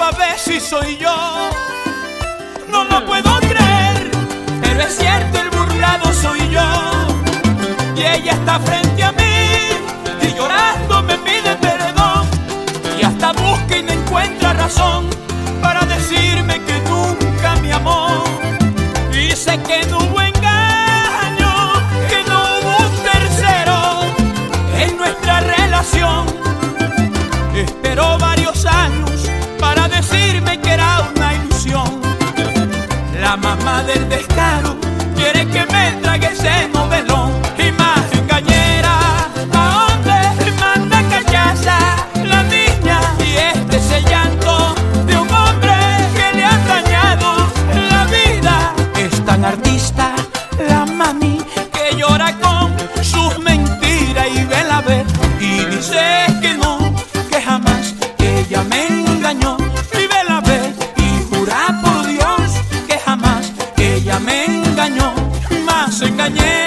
pa' ver si soy yo. No lo puedo creer, pero es cierto, el burlado soy yo. Y ella está frente a mí y llorando me pide perdón. Y hasta busca y no encuentra razón para decirme que nunca me amó. Y sé que no hubo engaño, que no hubo un tercero en nuestra relación. Esperó varios años para decirme que era una ilusión. La mamá del descaro quiere que me trague ese novelón y más engañera. ¿A dónde manda callaza la niña? Y este es el llanto de un hombre que le ha dañado la vida. Es tan artista engañó, más engañera.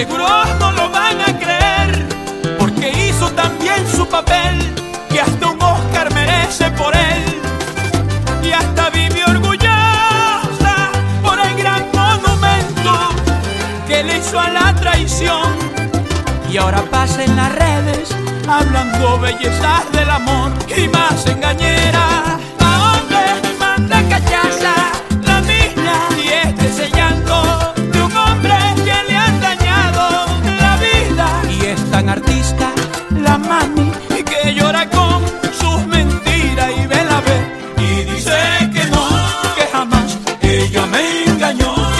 Seguro no lo van a creer. Porque hizo también su papel, que hasta un Oscar merece por él. Y hasta vivió orgullosa por el gran monumento que le hizo a la traición. Y ahora pasa en las redes hablando bellezas del amor y más. engañó.